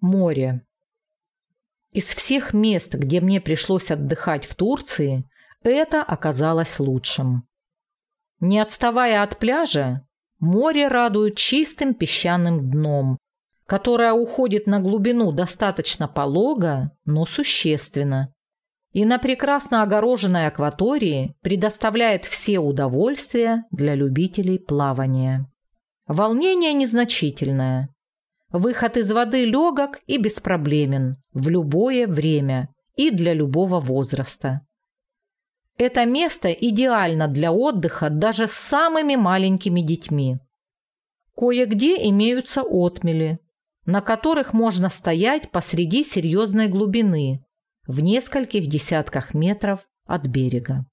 Море. Из всех мест, где мне пришлось отдыхать в Турции, это оказалось лучшим. Не отставая от пляжа, море радует чистым песчаным дном, которое уходит на глубину достаточно полого, но существенно. И на прекрасно огороженной акватории предоставляет все удовольствия для любителей плавания. Волнение незначительное. Выход из воды легок и беспроблемен в любое время и для любого возраста. Это место идеально для отдыха даже с самыми маленькими детьми. Кое-где имеются отмели, на которых можно стоять посреди серьезной глубины, в нескольких десятках метров от берега.